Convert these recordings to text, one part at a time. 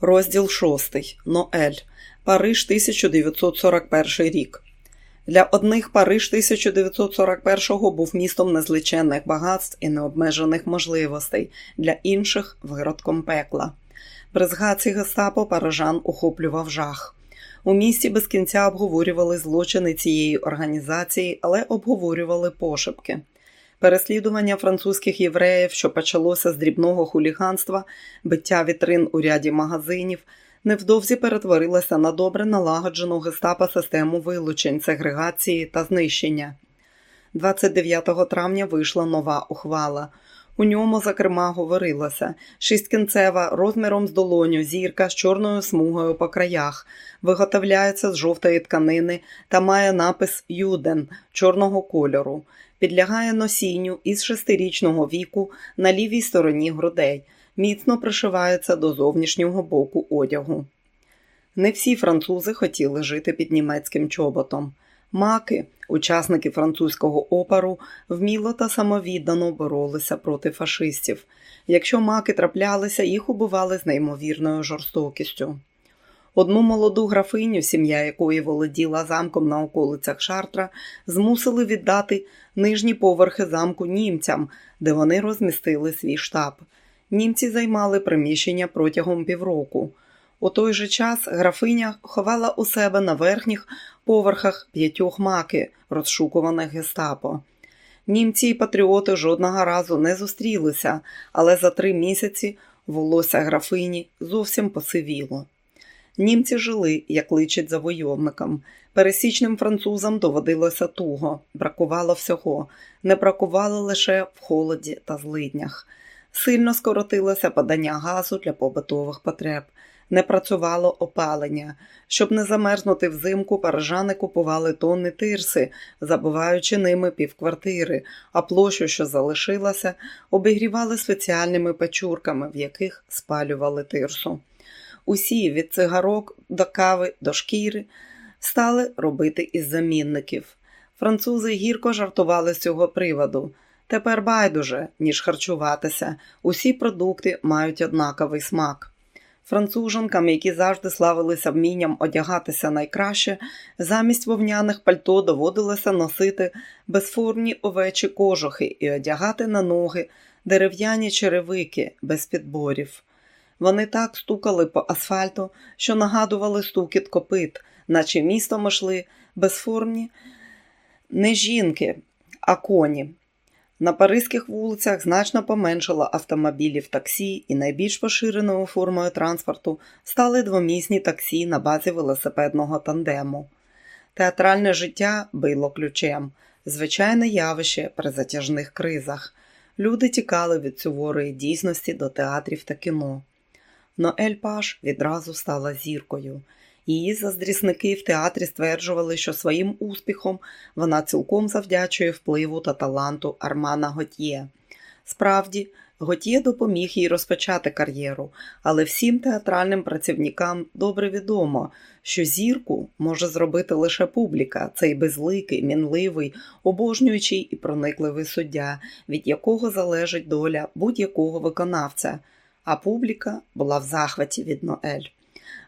Розділ 6. Ноель. Париж 1941 рік. Для одних Париж 1941-го був містом незліченних багатств і необмежених можливостей, для інших виродком пекла. При згадці гестапо парижан охоплював жах. У місті без кінця обговорювали злочини цієї організації, але обговорювали пошепки. Переслідування французьких євреїв, що почалося з дрібного хуліганства, биття вітрин у ряді магазинів, невдовзі перетворилося на добре налагоджену гестапо систему вилучень, сегрегації та знищення. 29 травня вийшла нова ухвала. У ньому, зокрема, говорилося шісткінцева розміром з долоню, зірка з чорною смугою по краях, виготовляється з жовтої тканини та має напис Юден чорного кольору підлягає носінню із шестирічного віку на лівій стороні грудей, міцно пришивається до зовнішнього боку одягу. Не всі французи хотіли жити під німецьким чоботом. Маки, учасники французького опору, вміло та самовіддано боролися проти фашистів. Якщо маки траплялися, їх убивали з неймовірною жорстокістю. Одну молоду графиню, сім'я якої володіла замком на околицях Шартра, змусили віддати нижні поверхи замку німцям, де вони розмістили свій штаб. Німці займали приміщення протягом півроку. У той же час графиня ховала у себе на верхніх поверхах п'ятьох маки, розшукуваних гестапо. Німці і патріоти жодного разу не зустрілися, але за три місяці волосся графині зовсім посивіло. Німці жили, як личить завойовникам. Пересічним французам доводилося туго, бракувало всього, не бракувало лише в холоді та злиднях. Сильно скоротилося подання газу для побутових потреб, не працювало опалення. Щоб не замерзнути взимку, парижани купували тонни тирси, забуваючи ними півквартири, а площу, що залишилася, обігрівали спеціальними печурками, в яких спалювали тирсу. Усі від цигарок до кави до шкіри стали робити із замінників. Французи гірко жартували з цього приводу. Тепер байдуже, ніж харчуватися. Усі продукти мають однаковий смак. Француженкам, які завжди славилися вмінням одягатися найкраще, замість вовняних пальто доводилося носити безформні овечі кожухи і одягати на ноги дерев'яні черевики без підборів. Вони так стукали по асфальту, що нагадували стукіт копит, наче містом йшли безформні не жінки, а коні. На паризьких вулицях значно поменшало автомобілів таксі, і найбільш поширеною формою транспорту стали двомісні таксі на базі велосипедного тандему. Театральне життя било ключем, звичайне явище при затяжних кризах. Люди тікали від суворої дійсності до театрів та кіно. Ноель Паш відразу стала зіркою. Її заздрісники в театрі стверджували, що своїм успіхом вона цілком завдячує впливу та таланту Армана Готьє. Справді, Готьє допоміг їй розпочати кар'єру, але всім театральним працівникам добре відомо, що зірку може зробити лише публіка, цей безликий, мінливий, обожнюючий і проникливий суддя, від якого залежить доля будь-якого виконавця а публіка була в захваті від Ноель.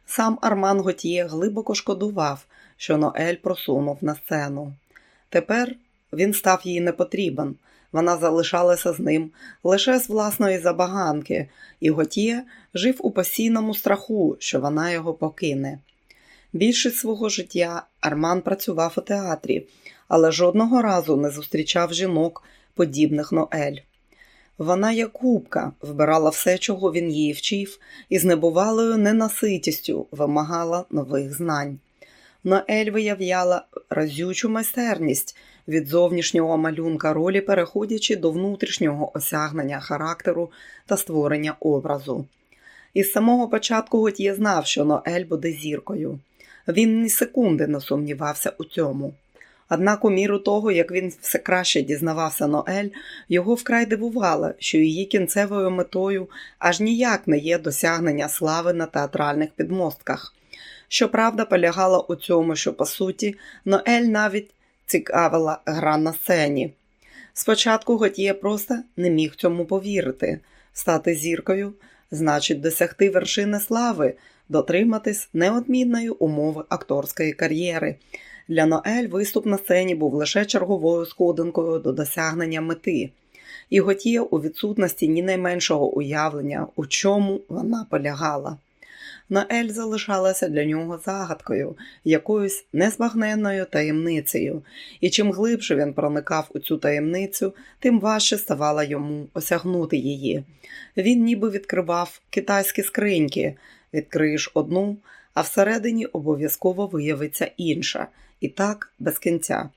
Сам Арман Готьє глибоко шкодував, що Ноель просунув на сцену. Тепер він став їй непотрібен. Вона залишалася з ним лише з власної забаганки, і Готьє жив у постійному страху, що вона його покине. Більшість свого життя Арман працював у театрі, але жодного разу не зустрічав жінок, подібних Ноель. Вона, як губка, вбирала все, чого він її вчив, і з небувалою ненаситістю вимагала нових знань. Ноель виявляла разючу майстерність від зовнішнього малюнка ролі, переходячи до внутрішнього осягнення характеру та створення образу. Із самого початку Готьє знав, що Ноель буде зіркою. Він ні секунди не сумнівався у цьому. Однак у міру того, як він все краще дізнавався Ноель, його вкрай дивувало, що її кінцевою метою аж ніяк не є досягнення слави на театральних підмостках. Щоправда, полягала у цьому, що, по суті, Ноель навіть цікавила гра на сцені. Спочатку Готьє просто не міг цьому повірити. Стати зіркою значить досягти вершини слави, дотриматись неодмінної умови акторської кар'єри. Для Ноель виступ на сцені був лише черговою сходинкою до досягнення мети, і Готє у відсутності ні найменшого уявлення, у чому вона полягала. Ноель залишалася для нього загадкою, якоюсь незбагненною таємницею, і чим глибше він проникав у цю таємницю, тим важче ставало йому осягнути її. Він ніби відкривав китайські скриньки, відкриєш одну, а всередині обов'язково виявиться інша, і так без кінця.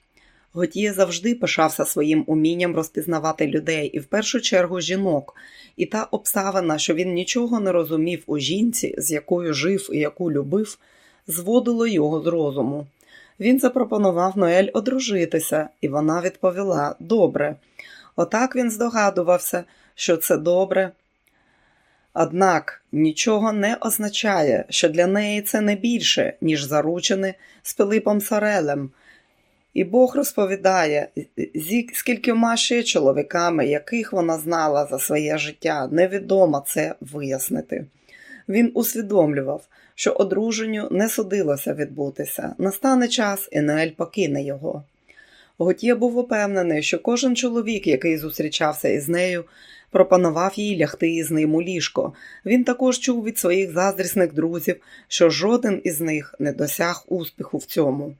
Готіє завжди пишався своїм умінням розпізнавати людей і в першу чергу жінок, і та обставина, що він нічого не розумів у жінці, з якою жив і яку любив, зводило його з розуму. Він запропонував Ноель одружитися, і вона відповіла добре. Отак він здогадувався, що це добре. Однак нічого не означає, що для неї це не більше, ніж заручене з Пилипом Сорелем. І Бог розповідає, зі скількома ще чоловіками, яких вона знала за своє життя, невідомо це вияснити. Він усвідомлював, що одруженню не судилося відбутися, настане час, і Ноель покине його. Готє був упевнений, що кожен чоловік, який зустрічався із нею, пропонував їй лягти із ним у ліжко. Він також чув від своїх заздрісних друзів, що жоден із них не досяг успіху в цьому.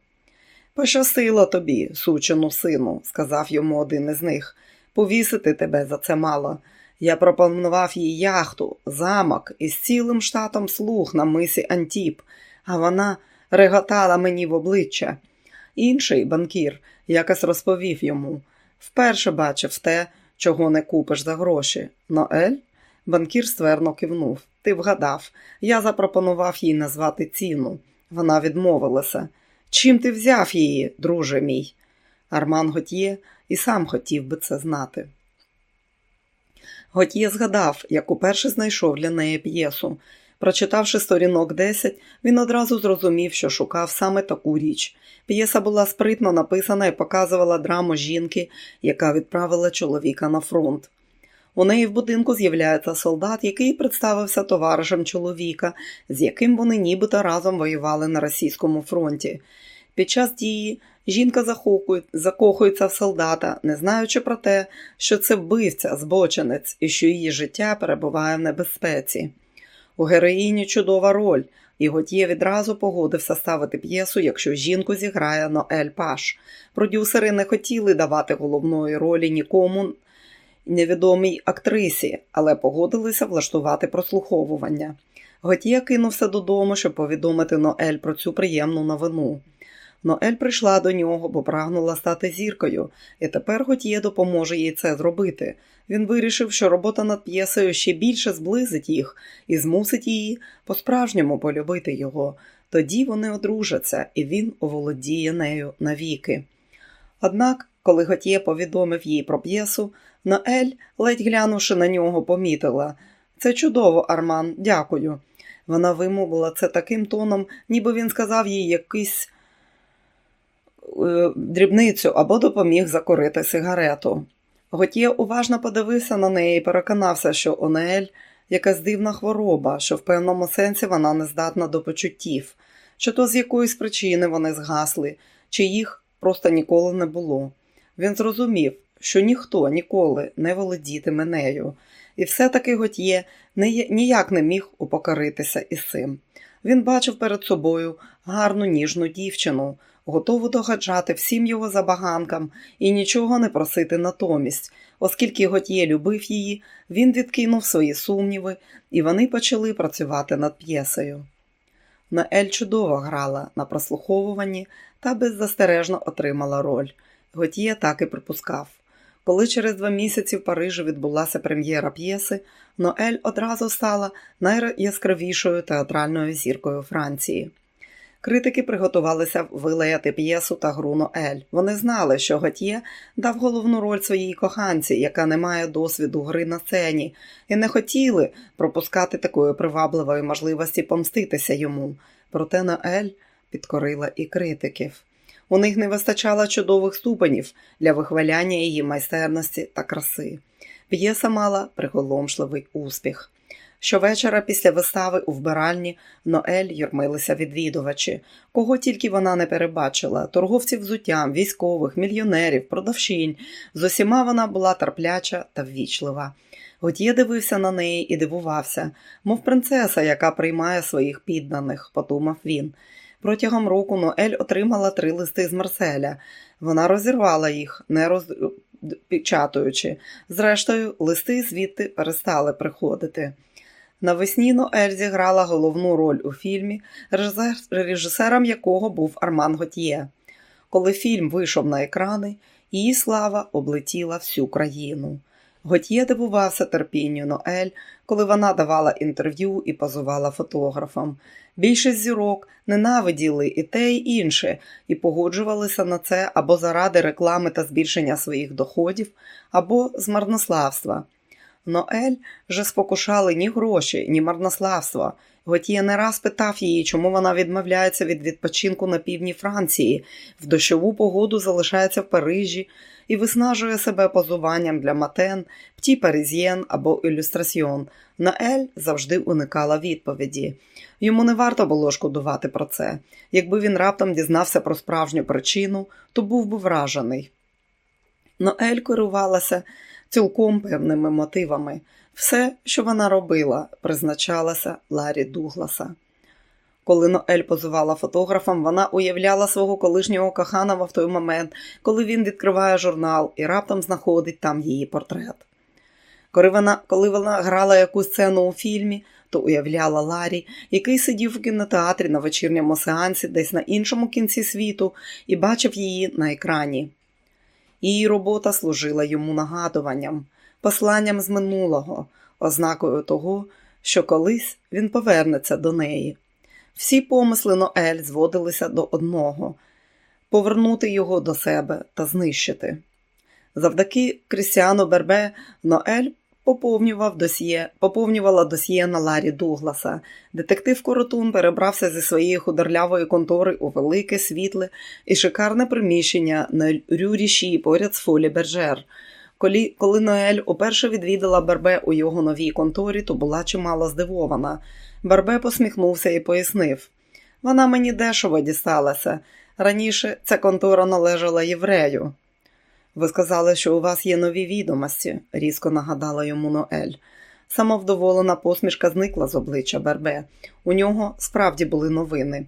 Пощастило тобі, сучину сину, сказав йому один із них. Повісити тебе за це мало. Я пропонував їй яхту, замок із цілим штатом слуг на мисі Антіп, а вона реготала мені в обличчя. Інший банкір якось розповів йому вперше бачив те, чого не купиш за гроші. Ноель? Банкір ствердно кивнув. Ти вгадав, я запропонував їй назвати ціну. Вона відмовилася. Чим ти взяв її, друже мій? Арман Готьє і сам хотів би це знати. Готьє згадав, як уперше знайшов для неї п'єсу. Прочитавши сторінок 10, він одразу зрозумів, що шукав саме таку річ. П'єса була спритно написана і показувала драму жінки, яка відправила чоловіка на фронт. У неї в будинку з'являється солдат, який представився товаришем чоловіка, з яким вони нібито разом воювали на російському фронті. Під час дії жінка закохується в солдата, не знаючи про те, що це вбивця, збочинець і що її життя перебуває в небезпеці. У героїні чудова роль, і Готьє відразу погодився ставити п'єсу, якщо жінку зіграє Ноель Паш. Продюсери не хотіли давати головної ролі нікому невідомій актрисі, але погодилися влаштувати прослуховування. Готьє кинувся додому, щоб повідомити Ноель про цю приємну новину. Ноель прийшла до нього, бо прагнула стати зіркою, і тепер Готьє допоможе їй це зробити. Він вирішив, що робота над п'єсою ще більше зблизить їх і змусить її по-справжньому полюбити його. Тоді вони одружаться, і він оволодіє нею навіки. Однак, коли Готьє повідомив їй про п'єсу, Ноель, ледь глянувши на нього, помітила це чудово, Арман, дякую. Вона вимовила це таким тоном, ніби він сказав їй якийсь е, дрібницю або допоміг закурити сигарету. Готє уважно подивився на неї і переконався, що Онель якась дивна хвороба, що в певному сенсі вона не здатна до почуттів, чи то з якоїсь причини вони згасли, чи їх просто ніколи не було. Він зрозумів, що ніхто ніколи не володітиме нею, і все-таки Готьє ніяк не міг упокоритися із цим. Він бачив перед собою гарну ніжну дівчину, готову догаджати всім його забаганкам і нічого не просити натомість, оскільки Готьє любив її, він відкинув свої сумніви, і вони почали працювати над п'єсою. Наель чудово грала на прослуховуванні та беззастережно отримала роль. Готьє так і припускав. Коли через два місяці в Парижі відбулася прем'єра п'єси, Ноель одразу стала найяскравішою театральною зіркою Франції. Критики приготувалися вилаяти п'єсу та гру Ноель. Вони знали, що Готьє дав головну роль своїй коханці, яка не має досвіду гри на сцені, і не хотіли пропускати такої привабливої можливості помститися йому. Проте Ноель підкорила і критиків. У них не вистачало чудових ступенів для вихваляння її майстерності та краси. П'єса мала приголомшливий успіх. Щовечора після вистави у вбиральні Ноель юрмилися відвідувачі, кого тільки вона не перебачила торговців взуттям, військових, мільйонерів, продавчинь. З усіма вона була терпляча та ввічлива. Готьє дивився на неї і дивувався, мов принцеса, яка приймає своїх підданих, подумав він. Протягом року Ноель отримала три листи з Марселя. Вона розірвала їх, не розпечатуючи. Зрештою, листи звідти перестали приходити. Навесні Ноель зіграла головну роль у фільмі, режисером якого був Арман Готьє. Коли фільм вийшов на екрани, її слава облетіла всю країну. Готьє дивувався терпінню Ноель, коли вона давала інтерв'ю і позувала фотографам. Більшість зірок ненавиділи і те, і інше, і погоджувалися на це або заради реклами та збільшення своїх доходів, або з марнославства. Ноель же спокушали ні гроші, ні марнославство. Готьє не раз питав її, чому вона відмовляється від відпочинку на півдні Франції, в дощову погоду залишається в Парижі і виснажує себе позуванням для матен, пті паризьєн або ілюстрасьйон. Ноель завжди уникала відповіді. Йому не варто було шкодувати про це. Якби він раптом дізнався про справжню причину, то був би вражений. Ноель керувалася цілком певними мотивами. Все, що вона робила, призначалася Ларі Дугласа. Коли Ноель позувала фотографам, вона уявляла свого колишнього коханого в той момент, коли він відкриває журнал і раптом знаходить там її портрет. Коли вона коли вона грала якусь сцену у фільмі, то уявляла Ларі, який сидів у кінотеатрі на вечірньому сеансі десь на іншому кінці світу і бачив її на екрані. Її робота служила йому нагадуванням, посланням з минулого, ознакою того, що колись він повернеться до неї. Всі помисли Ноель зводилися до одного повернути його до себе та знищити. Завдяки Крістіану Бербе Ноель поповнював досьє, поповнювала досьє на Ларі Дугласа. Детектив Коротун перебрався зі своєї худорлявої контори у велике, світле і шикарне приміщення на Рюріші поряд з Фолі Бержер. Коли, коли Ноель уперше відвідала Бербе у його новій конторі, то була чимало здивована. Бербе посміхнувся і пояснив вона мені дешево дісталася. Раніше ця контора належала єврею. Ви сказали, що у вас є нові відомості, різко нагадала йому Ноель. Самовдоволена посмішка зникла з обличчя Бербе. У нього справді були новини.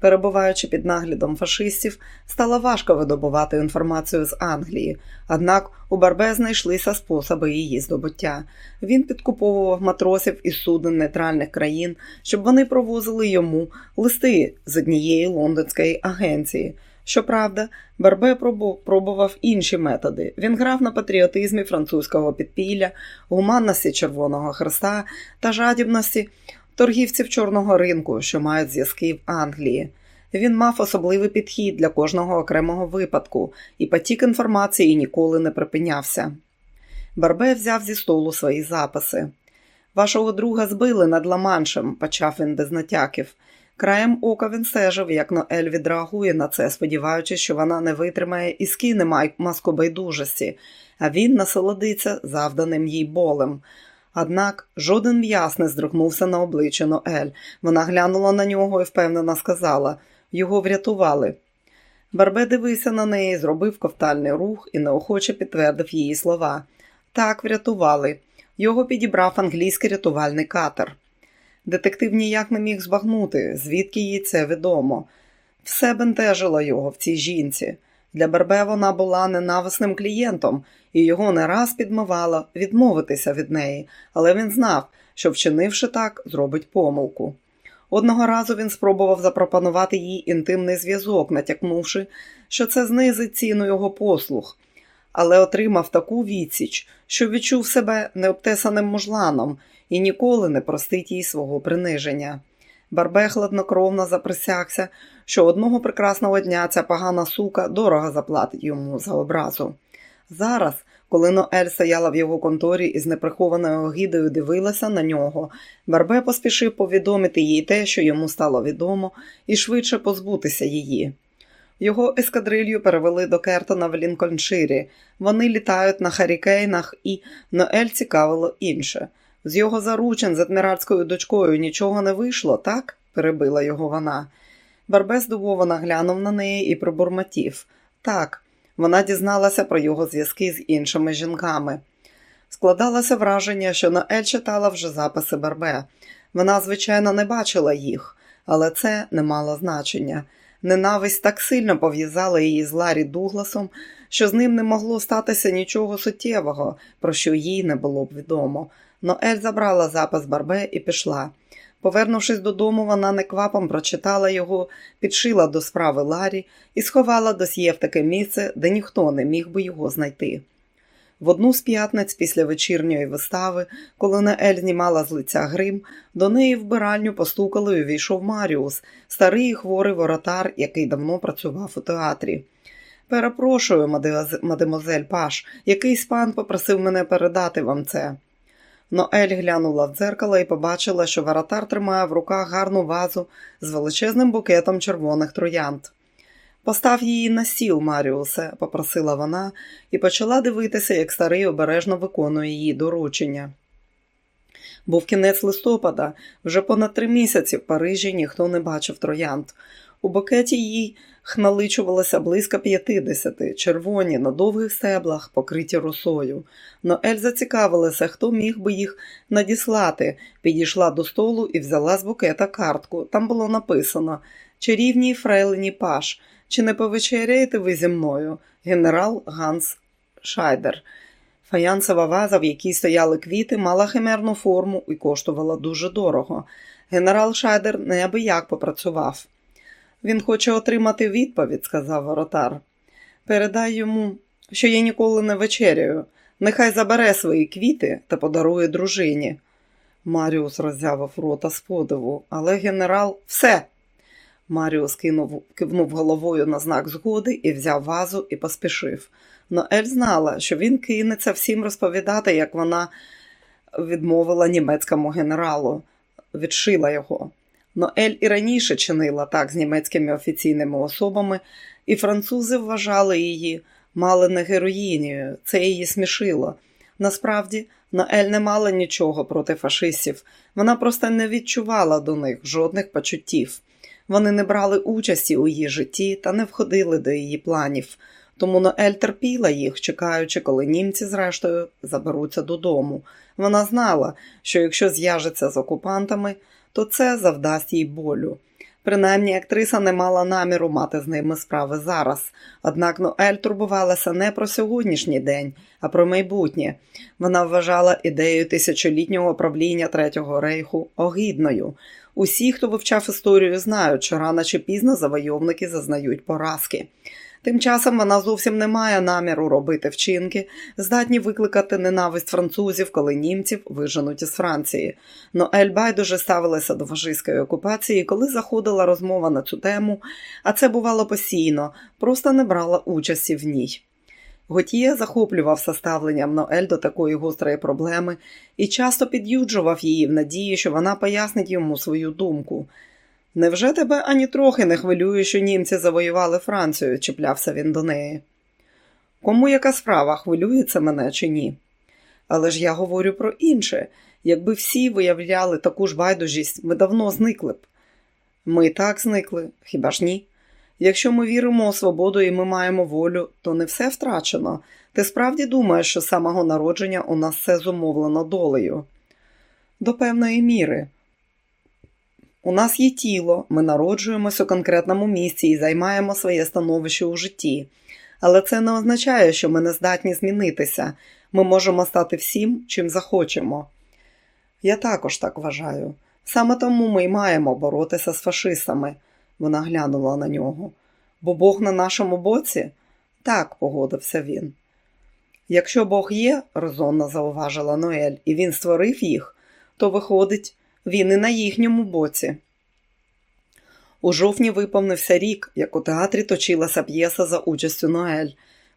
Перебуваючи під наглядом фашистів, стало важко видобувати інформацію з Англії, однак у Барбе знайшлися способи її здобуття. Він підкуповував матросів із суден нейтральних країн, щоб вони провозили йому листи з однієї лондонської агенції. Щоправда, Барбе пробував інші методи. Він грав на патріотизмі французького підпілля, гуманності Червоного Христа та жадібності торгівців чорного ринку, що мають зв'язки в Англії. Він мав особливий підхід для кожного окремого випадку, і потік інформації ніколи не припинявся. Барбе взяв зі столу свої записи. Вашого друга збили над Ламаншем, почав він без натяків. Краєм ока він стежив, як Ноель відреагує на це, сподіваючись, що вона не витримає і скине маску байдужості, а він насолодиться завданим їй болем. Однак жоден м'яс не здригнувся на обличчя Ноель. Вона глянула на нього і впевнено сказала його врятували. Барбе дивився на неї, зробив ковтальний рух і неохоче підтвердив її слова. Так, врятували. Його підібрав англійський рятувальний катер. Детектив ніяк не міг збагнути, звідки їй це відомо. Все бентежило його в цій жінці. Для Бербе вона була ненависним клієнтом, і його не раз підмивало відмовитися від неї, але він знав, що, вчинивши так, зробить помилку. Одного разу він спробував запропонувати їй інтимний зв'язок, натякнувши, що це знизить ціну його послуг, але отримав таку відсіч, що відчув себе необтесаним мужланом і ніколи не простить їй свого приниження. Барбе хладнокровно заприсягся, що одного прекрасного дня ця погана сука дорого заплатить йому за образу. Зараз, коли Ноель стояла в його конторі і з неприхованою огідою дивилася на нього, Барбе поспішив повідомити їй те, що йому стало відомо, і швидше позбутися її. Його ескадрилью перевели до Кертона в Лінкольнширі. Вони літають на Харікейнах, і Ноель цікавило інше. З його заручин з адміральською дочкою нічого не вийшло, так? перебила його вона. Барбе здивовано глянув на неї і пробурмотів. Так, вона дізналася про його зв'язки з іншими жінками. Складалося враження, що Ноель читала вже записи Барбе. Вона, звичайно, не бачила їх, але це не мало значення. Ненависть так сильно пов'язала її з Ларі Дугласом, що з ним не могло статися нічого суттєвого, про що їй не було б відомо. Ноель забрала запис Барбе і пішла. Повернувшись додому, вона неквапом прочитала його, підшила до справи Ларі і сховала досьє в таке місце, де ніхто не міг би його знайти. В одну з п'ятниць після вечірньої вистави, коли Неель знімала з лиця грим, до неї в биральню постукали і увійшов Маріус, старий і хворий воротар, який давно працював у театрі. Перепрошую, мадемозель Паш, якийсь пан попросив мене передати вам це. Ноель глянула в дзеркало і побачила, що воротар тримає в руках гарну вазу з величезним букетом червоних троянд. Постав її на сіл, Маріусе, попросила вона і почала дивитися, як старий обережно виконує її доручення. Був кінець листопада, вже понад три місяці в Парижі ніхто не бачив троянд. У букеті їй хналичувалося близько п'ятидесяти, червоні на довгих стеблах, покриті росою. Ноель зацікавилася, хто міг би їх надіслати, підійшла до столу і взяла з букета картку. Там було написано Чарівній Фрейлині Паш. Чи не повечеряєте ви зі мною? Генерал Ганс Шайдер. Фаянсова ваза, в якій стояли квіти, мала химерну форму і коштувала дуже дорого. Генерал Шайдер неабияк попрацював. Він хоче отримати відповідь, сказав воротар. Передай йому, що я ніколи не вечеряю. Нехай забере свої квіти та подарує дружині. Маріус роззявив рота з подиву, але генерал все. Маріус кинув, кивнув головою на знак згоди і взяв вазу і поспішив. Ноель знала, що він кинеться всім розповідати, як вона відмовила німецькому генералу, відшила його. Ноель і раніше чинила так з німецькими офіційними особами, і французи вважали її мало не героїнею, це її смішило. Насправді, Ноель не мала нічого проти фашистів, вона просто не відчувала до них жодних почуттів. Вони не брали участі у її житті та не входили до її планів. Тому Ноель терпіла їх, чекаючи, коли німці, зрештою, заберуться додому. Вона знала, що якщо зв'яжеться з окупантами, то це завдасть їй болю. Принаймні, актриса не мала наміру мати з ними справи зараз. Однак Ноель турбувалася не про сьогоднішній день, а про майбутнє. Вона вважала ідею тисячолітнього правління Третього рейху огідною. Усі, хто вивчав історію, знають, що рано чи пізно завойовники зазнають поразки. Тим часом вона зовсім не має наміру робити вчинки, здатні викликати ненависть французів, коли німців виженуть із Франції. Но Ель байдуже ставилася до фашистської окупації, коли заходила розмова на цю тему, а це бувало постійно, просто не брала участі в ній. Готіє захоплювався ставленням Ноель до такої гострої проблеми і часто під'юджував її в надії, що вона пояснить йому свою думку. Невже тебе ані трохи не хвилює, що німці завоювали Францію? чіплявся він до неї. Кому яка справа хвилюється мене чи ні? Але ж я говорю про інше. Якби всі виявляли таку ж байдужість, ми давно зникли б. Ми так зникли, хіба ж ні? Якщо ми віримо у свободу і ми маємо волю, то не все втрачено. Ти справді думаєш, що з самого народження у нас все зумовлено долею? До певної міри. У нас є тіло, ми народжуємося у конкретному місці і займаємо своє становище у житті. Але це не означає, що ми не здатні змінитися. Ми можемо стати всім, чим захочемо. Я також так вважаю. Саме тому ми й маємо боротися з фашистами. Вона глянула на нього. Бо Бог на нашому боці? Так, погодився він. Якщо Бог є, резонно зауважила Ноель, і він створив їх, то виходить, він і на їхньому боці. У жовтні виповнився рік, як у театрі точилася п'єса за участю Ноель.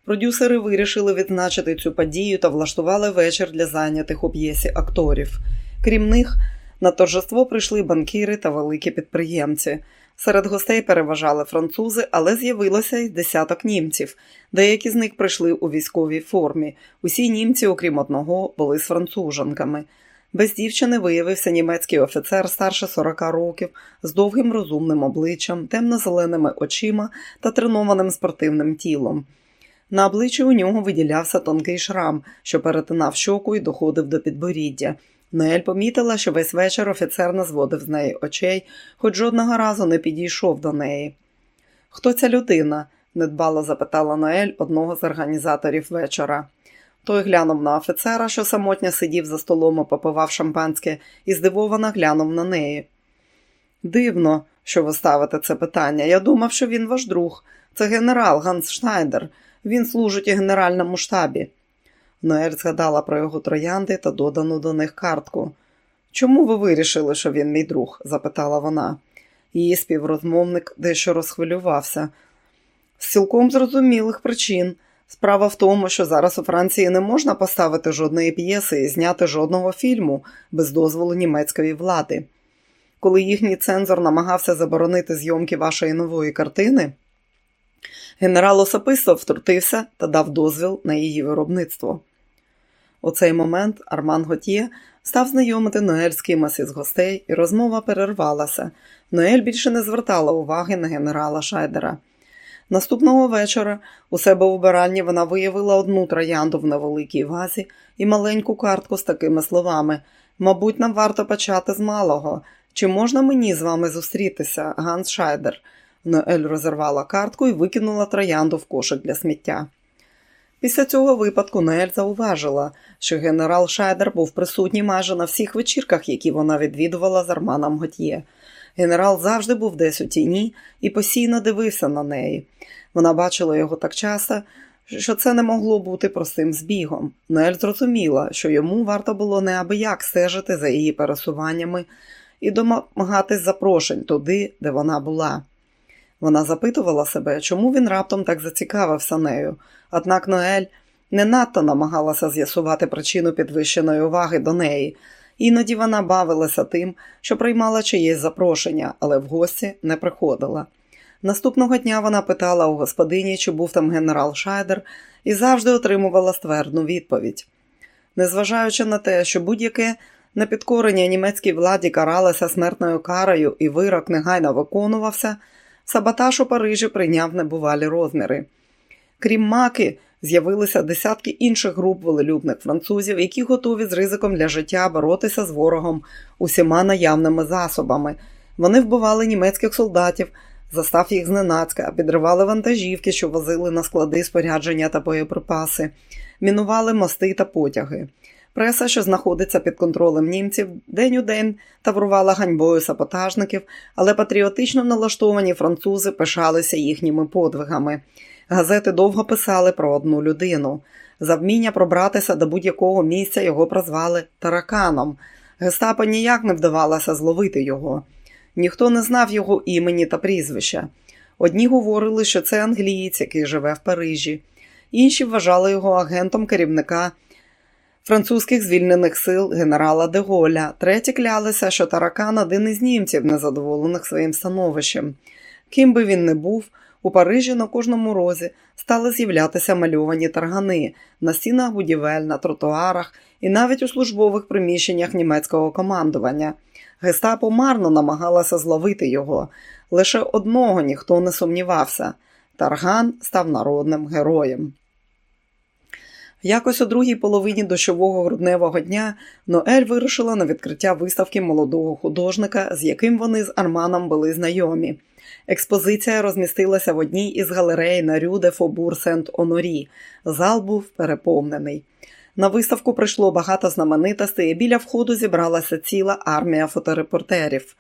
Продюсери вирішили відзначити цю подію та влаштували вечір для зайнятих у п'єсі акторів. Крім них, на торжество прийшли банкіри та великі підприємці. Серед гостей переважали французи, але з'явилося й десяток німців. Деякі з них прийшли у військовій формі. Усі німці, окрім одного, були з француженками. Без дівчини виявився німецький офіцер старше 40 років, з довгим розумним обличчям, темно-зеленими очима та тренованим спортивним тілом. На обличчі у нього виділявся тонкий шрам, що перетинав щоку і доходив до підборіддя. Ноель помітила, що весь вечір офіцер не зводив з неї очей, хоч жодного разу не підійшов до неї. Хто ця людина? недбало запитала Ноель одного з організаторів вечора. Той глянув на офіцера, що самотньо сидів за столом і попивав шампанське, і здивовано глянув на неї. Дивно, що ви ставите це питання. Я думав, що він ваш друг. Це генерал Ганс Шнайдер. Він служить у генеральному штабі. Ноель згадала про його троянди та додану до них картку. Чому ви вирішили, що він мій друг? запитала вона. Її співрозмовник дещо розхвилювався. З цілком зрозумілих причин. Справа в тому, що зараз у Франції не можна поставити жодної п'єси і зняти жодного фільму без дозволу німецької влади. Коли їхній цензор намагався заборонити зйомки вашої нової картини, генерал особисто втрутився та дав дозвіл на її виробництво. У цей момент Арман Готьє став знайомити Ноель з кимось із гостей, і розмова перервалася. Ноель більше не звертала уваги на генерала Шайдера. Наступного вечора у себе у вбиранні вона виявила одну троянду в невеликій вазі і маленьку картку з такими словами Мабуть, нам варто почати з малого. Чи можна мені з вами зустрітися, Ганс Шайдер? Ноель розірвала картку і викинула троянду в кошик для сміття. Після цього випадку Ноель зауважила, що генерал Шайдер був присутній майже на всіх вечірках, які вона відвідувала з Арманом Готьє. Генерал завжди був десь у тіні і постійно дивився на неї. Вона бачила його так часто, що це не могло бути простим збігом. Ноель зрозуміла, що йому варто було неабияк стежити за її пересуваннями і домагатись запрошень туди, де вона була. Вона запитувала себе, чому він раптом так зацікавився нею, однак Ноель не надто намагалася з'ясувати причину підвищеної уваги до неї. Іноді вона бавилася тим, що приймала чиєсь запрошення, але в гості не приходила. Наступного дня вона питала у господині, чи був там генерал Шайдер, і завжди отримувала ствердну відповідь. Незважаючи на те, що будь-яке непідкорення німецькій владі каралося смертною карою і вирок негайно виконувався, саботаж у Парижі прийняв небувалі розміри. Крім маки, з'явилися десятки інших груп волелюбних французів, які готові з ризиком для життя боротися з ворогом усіма наявними засобами. Вони вбивали німецьких солдатів, застав їх зненацька, підривали вантажівки, що возили на склади спорядження та боєприпаси, мінували мости та потяги. Преса, що знаходиться під контролем німців, день у день таврувала ганьбою саботажників, але патріотично налаштовані французи пишалися їхніми подвигами. Газети довго писали про одну людину. За вміння пробратися до будь-якого місця його прозвали тараканом. Гестапо ніяк не вдавалося зловити його. Ніхто не знав його імені та прізвища. Одні говорили, що це англієць, який живе в Парижі, інші вважали його агентом керівника французьких звільнених сил генерала Деголя, треті клялися, що таракан один із німців, незадоволених своїм становищем. Ким би він не був, у Парижі на кожному розі стали з'являтися мальовані таргани на стінах будівель, на тротуарах і навіть у службових приміщеннях німецького командування. Гестапо марно намагалася зловити його. Лише одного ніхто не сумнівався тарган став народним героєм. Якось у другій половині дощового грудневого дня Ноель вирушила на відкриття виставки молодого художника, з яким вони з Арманом були знайомі. Експозиція розмістилася в одній із галерей на Рю Фобур Сент-Онорі. Зал був переповнений. На виставку прийшло багато знаменитостей, і біля входу зібралася ціла армія фоторепортерів.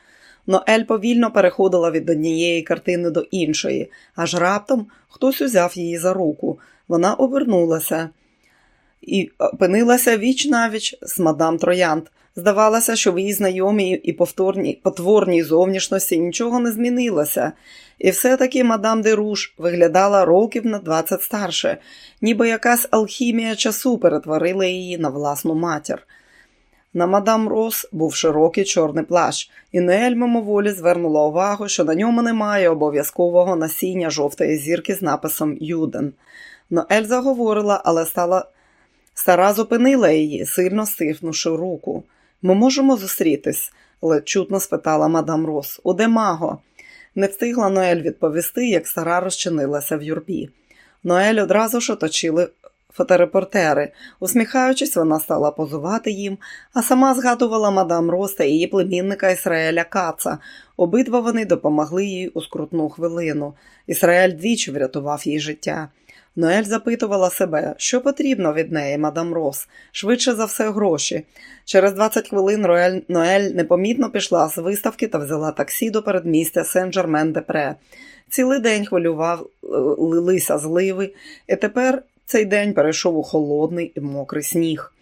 Ноель повільно переходила від однієї картини до іншої, аж раптом хтось узяв її за руку. Вона обернулася і опинилася віч навіч з мадам Троянд. Здавалося, що в її знайомій і повторній потворній зовнішності нічого не змінилося, і все-таки мадам де Руш виглядала років на 20 старше, ніби якась алхімія часу перетворила її на власну матір. На мадам Рос був широкий чорний плащ, і Ноель мимоволі звернула увагу, що на ньому немає обов'язкового носіння жовтої зірки з написом Juden. Ноель заговорила, але стала стара зупинила її, сильно стиснувши руку. Ми можемо зустрітись? ледь чутно спитала мадам Рос. У Де Маго? Не встигла Ноель відповісти, як стара розчинилася в юрбі. Ноель одразу ж оточили фоторепортери. Усміхаючись, вона стала позувати їм, а сама згадувала мадам Рос та і її племінника Ісраеля Каца. Обидва вони допомогли їй у скрутну хвилину. Ісраель двічі врятував їй життя. Ноель запитувала себе, що потрібно від неї, мадам Рос, швидше за все гроші. Через 20 хвилин Роель Ноель непомітно пішла з виставки та взяла таксі до передмістя Сен-Жермен-де-Пре. Цілий день хвилював, лилися зливи, і тепер цей день перейшов у холодний і мокрий сніг.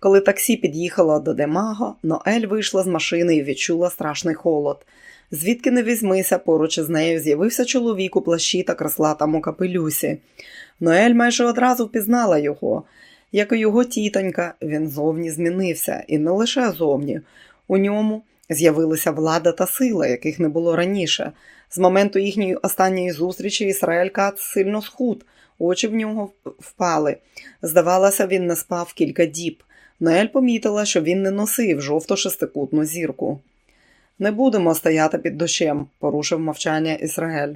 Коли таксі під'їхало до Демаго, Ноель вийшла з машини і відчула страшний холод. Звідки не візьмися, поруч із нею з'явився чоловік у плащі та креслатому капелюсі. Ноель майже одразу впізнала його. Як і його тітонька, він зовні змінився, і не лише зовні. У ньому з'явилися влада та сила, яких не було раніше. З моменту їхньої останньої зустрічі Ісраїль Кац сильно схуд, очі в нього впали. Здавалося, він не спав кілька діб. Ноель помітила, що він не носив жовто-шестикутну зірку. Не будемо стояти під дощем, порушив мовчання Ізраїль.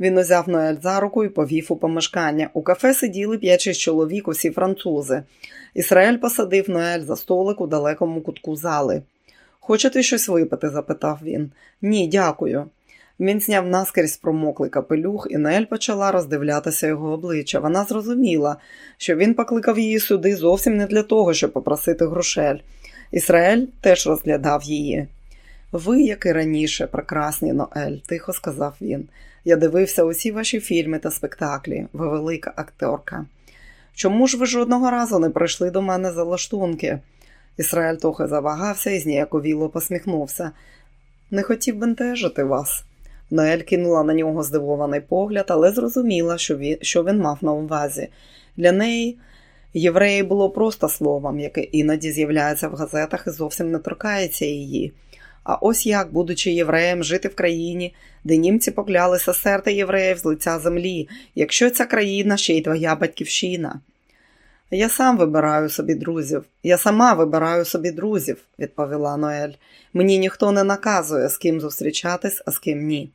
Він узяв Ноель за руку і повів у помешкання. У кафе сиділи п'ять-шість чоловік, усі французи. Ісраїль посадив Ноель за столик у далекому кутку зали. Хочете щось випити? запитав він. Ні, дякую. Він зняв наскрізь промоклий капелюх, і Ноель почала роздивлятися його обличчя. Вона зрозуміла, що він покликав її сюди зовсім не для того, щоб попросити грошель. Ісраїль теж розглядав її. Ви, як і раніше, прекрасні Ноель, тихо сказав він. Я дивився усі ваші фільми та спектаклі, ви велика акторка. Чому ж ви жодного разу не прийшли до мене за лаштунки? Ісраїль трохи завагався і зніяковіло посміхнувся. Не хотів бентежити вас. Ноель кинула на нього здивований погляд, але зрозуміла, що він, що він мав на увазі. Для неї євреї було просто словом, яке іноді з'являється в газетах і зовсім не торкається її. А ось як, будучи євреєм, жити в країні, де німці поклялися серти євреїв з лиця землі, якщо ця країна ще й твоя батьківщина. Я сам вибираю собі друзів. Я сама вибираю собі друзів, відповіла Ноель. Мені ніхто не наказує, з ким зустрічатись, а з ким ні.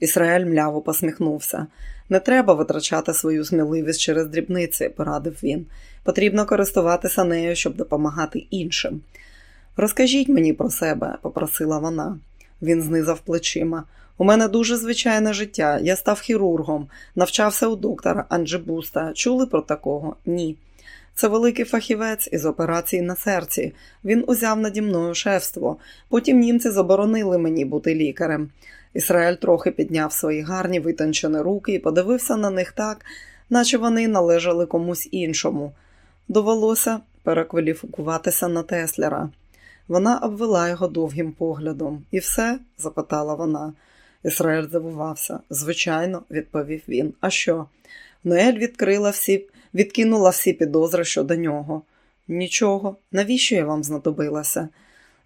Ісраїль мляво посміхнувся. Не треба витрачати свою сміливість через дрібниці, порадив він. Потрібно користуватися нею, щоб допомагати іншим. Розкажіть мені про себе, попросила вона. Він знизав плечима. У мене дуже звичайне життя. Я став хірургом, навчався у доктора Анджебуста. Чули про такого? Ні. Це великий фахівець із операції на серці. Він узяв наді мною шефство. Потім німці заборонили мені бути лікарем. Ісраїль трохи підняв свої гарні витончені руки і подивився на них так, наче вони належали комусь іншому. Довелося перекваліфікуватися на Теслера. Вона обвела його довгим поглядом. І все? запитала вона. Ісраїль здивувався. Звичайно, відповів він. А що? Ноель відкрила всі, відкинула всі підозри щодо нього. Нічого, навіщо я вам знадобилася?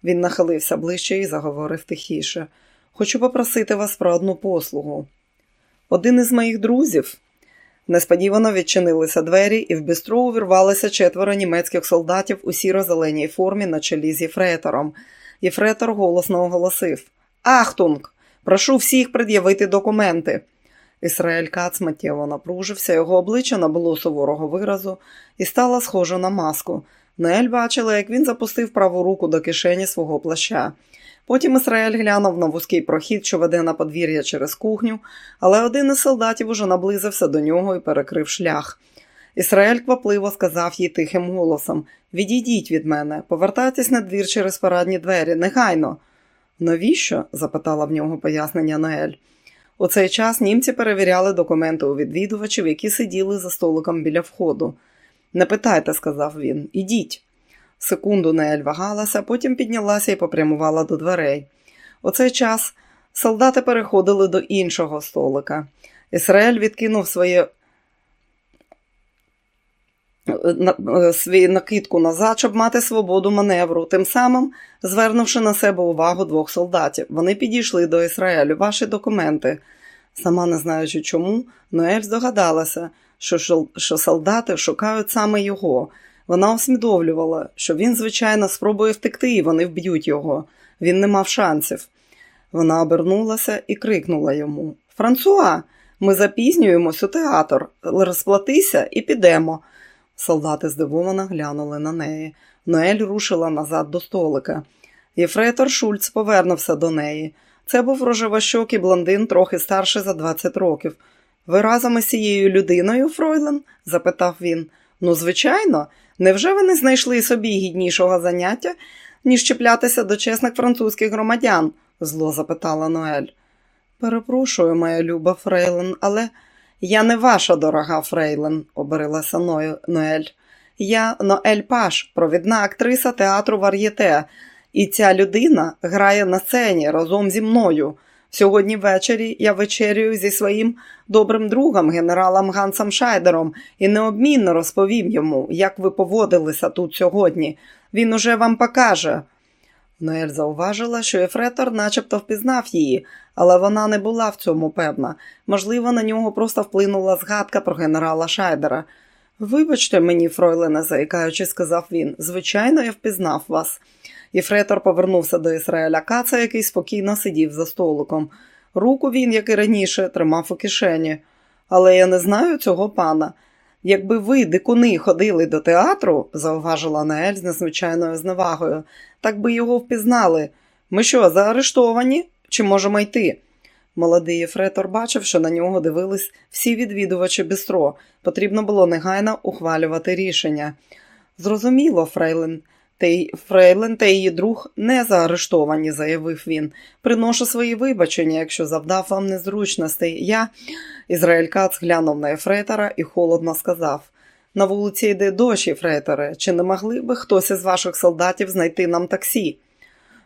Він нахилився ближче і заговорив тихіше. Хочу попросити вас про одну послугу. Один із моїх друзів. Несподівано відчинилися двері, і в бістро увірвалися четверо німецьких солдатів у сіро-зеленій формі на чолі з Єфретором. Єфретор голосно оголосив Ахтунг! Прошу всіх пред'явити документи. Ісраїль Кац миттєво напружився, його обличчя набуло суворого виразу і стало схоже на маску. Неель бачила, як він запустив праву руку до кишені свого плаща. Потім Ісраїль глянув на вузький прохід, що веде на подвір'я через кухню, але один із солдатів уже наблизився до нього і перекрив шлях. Ісраїль квапливо сказав їй тихим голосом Відійдіть від мене, повертайтесь на двір через парадні двері, негайно. Навіщо? запитала в нього пояснення Наель. У цей час німці перевіряли документи у відвідувачів, які сиділи за столиком біля входу. Не питайте, сказав він, ідіть. Секунду Неель вагалася, потім піднялася і попрямувала до дверей. У цей час солдати переходили до іншого столика. Ісраїль відкинув своє е, свій накидку назад, щоб мати свободу маневру, тим самим звернувши на себе увагу двох солдатів. Вони підійшли до Ізраїлю. Ваші документи. Сама не знаючи чому, Ноель здогадалася, що, що солдати шукають саме його. Вона усвідомлювала, що він, звичайно, спробує втекти, і вони вб'ють його. Він не мав шансів. Вона обернулася і крикнула йому: Франсуа, ми запізнюємось у театр, розплатися і підемо. Солдати здивовано глянули на неї. Ноель рушила назад до столика. Єфретор Шульц повернувся до неї. Це був рожевощокий блондин, трохи старший за 20 років. Ви разом із цією людиною, Фройлен? запитав він. Ну, звичайно, невже ви не знайшли собі гіднішого заняття, ніж чіплятися до чесних французьких громадян? зло запитала Ноель. Перепрошую, моя люба Фрейлен, але я не ваша дорога Фрейлен, оберилася Ноель. Я Ноель Паш, провідна актриса театру Вар'єте, і ця людина грає на сцені разом зі мною. Сьогодні ввечері я вечерюю зі своїм добрим другом, генералом Гансом Шайдером, і необмінно розповім йому, як ви поводилися тут сьогодні. Він уже вам покаже. Ноель зауважила, що Ефретор начебто впізнав її, але вона не була в цьому певна. Можливо, на нього просто вплинула згадка про генерала Шайдера. Вибачте мені, Фройлене, заїкаючи, сказав він, звичайно, я впізнав вас. Єфретор повернувся до Ісраїля Каца, який спокійно сидів за столиком. Руку він, як і раніше, тримав у кишені. Але я не знаю цього пана. Якби ви, дикуни, ходили до театру, зауважила Наель з незвичайною зневагою, так би його впізнали. Ми що, заарештовані? Чи можемо йти? Молодий Єфретор бачив, що на нього дивились всі відвідувачі бістро. Потрібно було негайно ухвалювати рішення. Зрозуміло, Фрейлен. Фрейлен та її друг не заарештовані, заявив він. Приношу свої вибачення, якщо завдав вам незручностей. Я, Ізраїль Кац, глянув на Ефрейтора і холодно сказав на вулиці йде дощ, Ефрейторе. Чи не могли би хтось із ваших солдатів знайти нам таксі?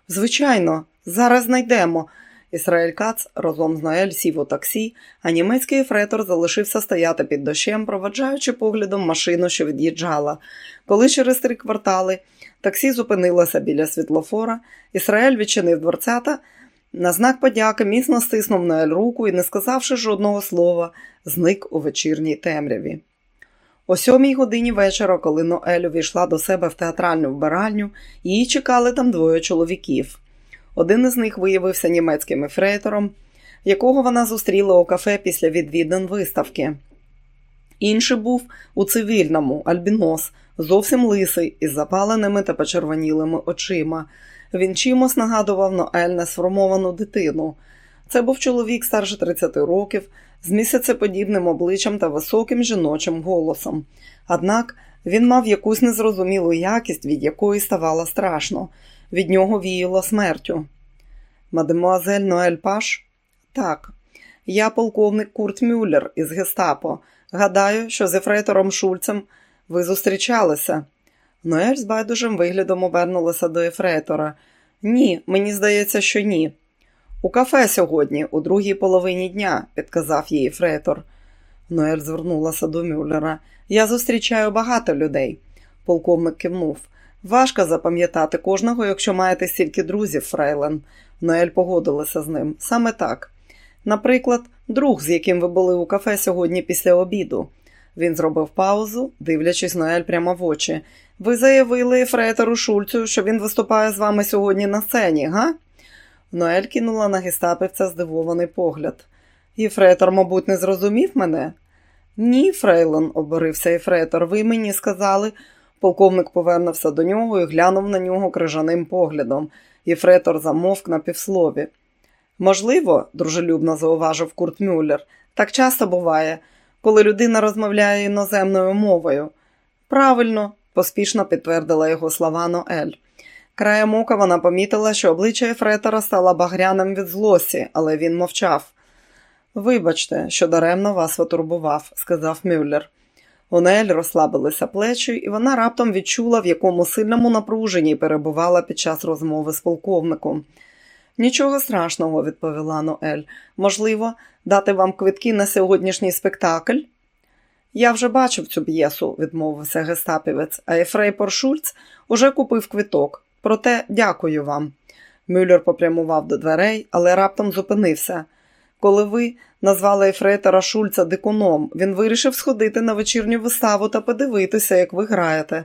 Звичайно, зараз знайдемо. Ісраїль Кац разом з Ноель сів у таксі, а німецький ефретор залишився стояти під дощем, проваджаючи поглядом машину, що від'їжджала. Коли через три квартали таксі зупинилося біля світлофора, Ісраїль відчинив дворцята, на знак подяки міцно стиснув Ноель руку і, не сказавши жодного слова, зник у вечірній темряві. О сьомій годині вечора, коли Ноель увійшла до себе в театральну вбиральню, її чекали там двоє чоловіків. Один із них виявився німецьким ефрейтором, якого вона зустріла у кафе після відвідин виставки. Інший був у цивільному альбінос, зовсім лисий, із запаленими та почервонілими очима. Він чимось нагадував Ноель несформовану дитину. Це був чоловік старше 30 років, з місяцеподібним обличчям та високим жіночим голосом. Однак він мав якусь незрозумілу якість, від якої ставало страшно від нього віяло смертю. Мадемуазель Ноель Паш? Так, я полковник Курт Мюллер із Гестапо. Гадаю, що з Ефрейтором Шульцем ви зустрічалися. Ноель з байдужим виглядом обернулася до Ефрейтора. Ні, мені здається, що ні. У кафе сьогодні, у другій половині дня, підказав їй Ефрейтор. Ноель звернулася до Мюллера. Я зустрічаю багато людей. Полковник кивнув. Важко запам'ятати кожного, якщо маєте стільки друзів, Фрейлен. Ноель погодилася з ним. Саме так. Наприклад, друг, з яким ви були у кафе сьогодні після обіду. Він зробив паузу, дивлячись Ноель прямо в очі. Ви заявили Фрейтеру Шульцю, що він виступає з вами сьогодні на сцені, га? Ноель кинула на гестапівця здивований погляд. Єфрейтор, мабуть, не зрозумів мене? Ні, Фрейлен, оборився Єфрейтор, ви мені сказали, Полковник повернувся до нього і глянув на нього крижаним поглядом, Єфретор замовк на півслові. Можливо, дружелюбно зауважив Курт Мюллер, так часто буває, коли людина розмовляє іноземною мовою. Правильно, поспішно підтвердила його слова Ноель. Краєм ока вона помітила, що обличчя Ефретора стало багряним від злості, але він мовчав. Вибачте, що даремно вас потурбував, сказав Мюллер. У Нель розслабилися плечі, і вона раптом відчула, в якому сильному напруженні перебувала під час розмови з полковником. Нічого страшного, відповіла Ноель. Можливо, дати вам квитки на сьогоднішній спектакль? Я вже бачив цю п'єсу, відмовився гестапівець, а Ефрей Поршульц уже купив квиток. Проте дякую вам. Мюллер попрямував до дверей, але раптом зупинився. Коли ви назвала Ефрейтора Шульца дикуном. Він вирішив сходити на вечірню виставу та подивитися, як ви граєте.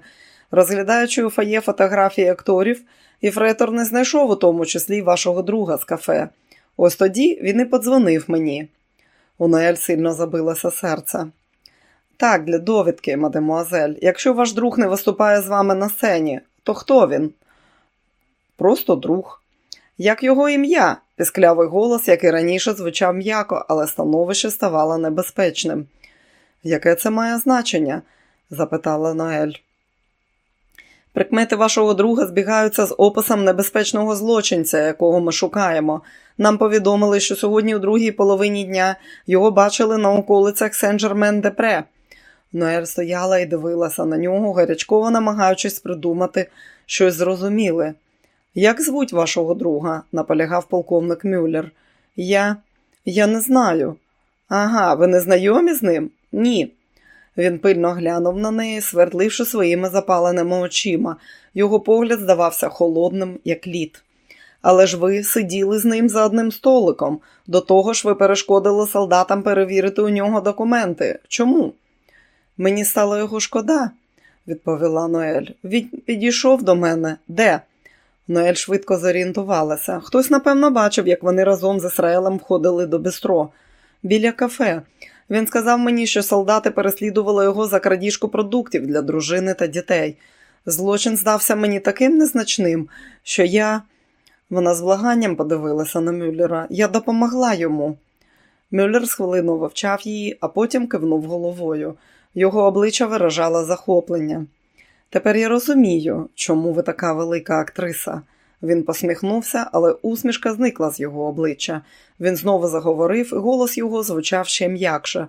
Розглядаючи у фає фотографії акторів, Єфрейтор не знайшов у тому числі вашого друга з кафе. Ось тоді він і подзвонив мені. У Ноель сильно забилося серце. Так, для довідки, мадемуазель, якщо ваш друг не виступає з вами на сцені, то хто він? Просто друг. Як його ім'я? Пісклявий голос, як і раніше звучав м'яко, але становище ставало небезпечним. Яке це має значення? запитала Ноель. Прикмети вашого друга збігаються з описом небезпечного злочинця, якого ми шукаємо. Нам повідомили, що сьогодні у другій половині дня його бачили на околицях Сен-Жермен-де-Пре. Ноель стояла і дивилася на нього, гарячково намагаючись придумати щось зрозуміле. Як звуть вашого друга? наполягав полковник Мюллер. Я Я не знаю. Ага, ви не знайомі з ним? Ні. Він пильно глянув на неї, свердливши своїми запаленими очима. Його погляд здавався холодним, як лід. Але ж ви сиділи з ним за одним столиком. До того ж, ви перешкодили солдатам перевірити у нього документи. Чому? Мені стало його шкода, відповіла Ноель. Він підійшов до мене. Де? Ноель швидко зорієнтувалася. Хтось, напевно, бачив, як вони разом з Ісраїлем входили до бистро. Біля кафе. Він сказав мені, що солдати переслідували його за крадіжку продуктів для дружини та дітей. Злочин здався мені таким незначним, що я. Вона з благанням подивилася на Мюллера. Я допомогла йому. Мюллер з хвилину вивчав її, а потім кивнув головою. Його обличчя виражало захоплення. Тепер я розумію, чому ви така велика актриса. Він посміхнувся, але усмішка зникла з його обличчя. Він знову заговорив, і голос його звучав ще м'якше.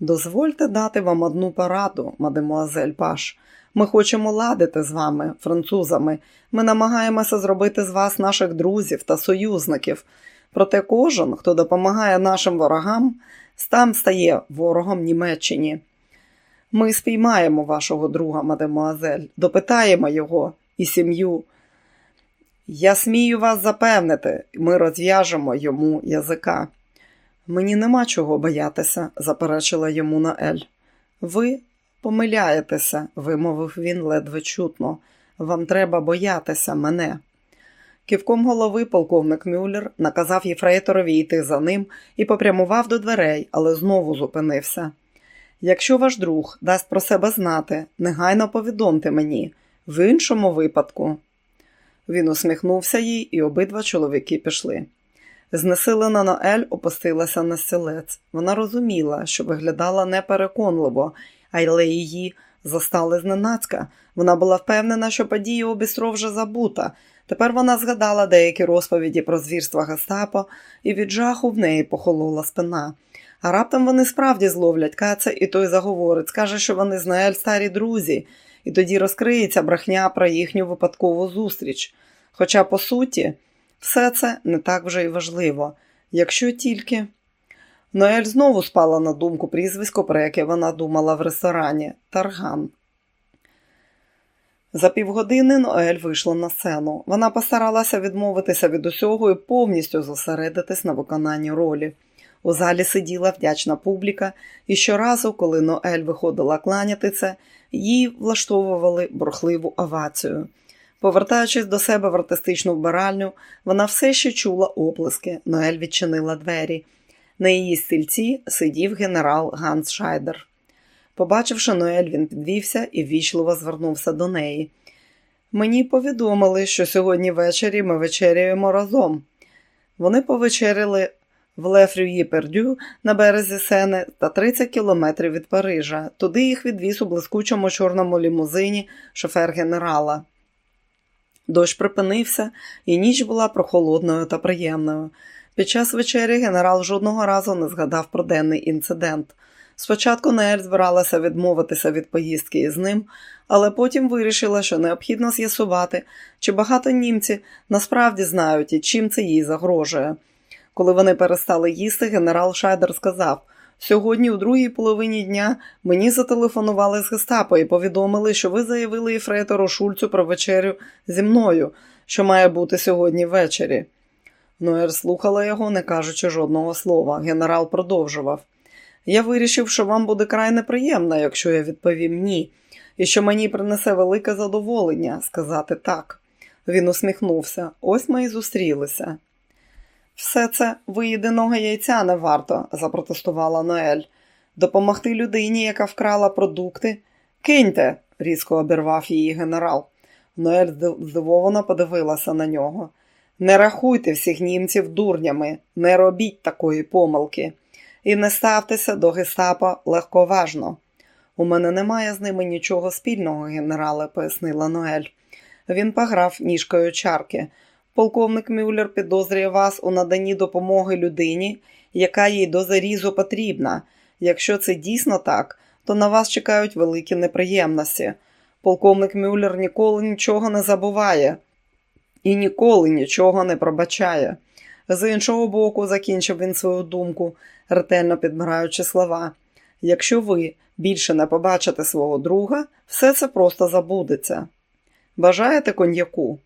Дозвольте дати вам одну пораду, мадемуазель Паш. Ми хочемо ладити з вами, французами. Ми намагаємося зробити з вас наших друзів та союзників. Проте кожен, хто допомагає нашим ворогам, стам стає ворогом Німеччині. Ми спіймаємо вашого друга, мадемуазель, допитаємо його і сім'ю. Я смію вас запевнити, ми розв'яжемо йому язика. Мені нема чого боятися, заперечила йому Наель. Ви помиляєтеся, вимовив він ледве чутно. Вам треба боятися мене. Кивком голови полковник Мюллер наказав Єфрейторові йти за ним і попрямував до дверей, але знову зупинився. Якщо ваш друг дасть про себе знати, негайно повідомте мені, в іншому випадку. Він усміхнувся їй, і обидва чоловіки пішли. Знесилена Ноель опустилася на стілець. Вона розуміла, що виглядала непереконливо, але її застали зненацька. Вона була впевнена, що подія у бістро вже забута. Тепер вона згадала деякі розповіді про звірства Гестапо, і від жаху в неї похолола спина. А раптом вони справді зловлять каца, і той заговорить, скаже, що вони з Наель старі друзі, і тоді розкриється брехня про їхню випадкову зустріч. Хоча, по суті, все це не так вже й важливо, якщо тільки. Ноель знову спала на думку прізвисько, про яке вона думала в ресторані Тарган. За півгодини Ноель вийшла на сцену. Вона постаралася відмовитися від усього і повністю зосередитись на виконанні ролі. У залі сиділа вдячна публіка, і щоразу, коли Ноель виходила кланятися, їй влаштовували бурхливу овацію. Повертаючись до себе в артистичну вбиральню, вона все ще чула оплески. Ноель відчинила двері. На її стільці сидів генерал Ганс Шайдер. Побачивши Ноель, він підвівся і ввічливо звернувся до неї. Мені повідомили, що сьогодні ввечері ми вечеряємо разом. Вони повечеряли в Лефрюї Пердю на березі Сени та 30 кілометрів від Парижа. Туди їх відвіз у блискучому чорному лімузині шофер генерала. Дощ припинився, і ніч була прохолодною та приємною. Під час вечері генерал жодного разу не згадав про денний інцидент. Спочатку Неель збиралася відмовитися від поїздки із ним, але потім вирішила, що необхідно з'ясувати, чи багато німці насправді знають і чим це їй загрожує. Коли вони перестали їсти, генерал Шайдер сказав: Сьогодні, у другій половині дня, мені зателефонували з гестапо і повідомили, що ви заявили Єфрейтору Шульцю про вечерю зі мною, що має бути сьогодні ввечері. Ноель слухала його, не кажучи жодного слова. Генерал продовжував. Я вирішив, що вам буде край неприємно, якщо я відповім ні, і що мені принесе велике задоволення сказати так. Він усміхнувся. Ось ми і зустрілися. Все це виєдиного яйця не варто, запротестувала Ноель. Допомогти людині, яка вкрала продукти. Киньте, різко обірвав її генерал. Ноель здивовано подивилася на нього. Не рахуйте всіх німців дурнями, не робіть такої помилки. І не ставтеся до гестапо легковажно. У мене немає з ними нічого спільного, генерале, пояснила Ноель. Він пограв ніжкою чарки. Полковник Мюллер підозрює вас у наданні допомоги людині, яка їй до зарізу потрібна. Якщо це дійсно так, то на вас чекають великі неприємності. Полковник Мюллер ніколи нічого не забуває і ніколи нічого не пробачає. З іншого боку, закінчив він свою думку, ретельно підбираючи слова. Якщо ви більше не побачите свого друга, все це просто забудеться. Бажаєте коньяку?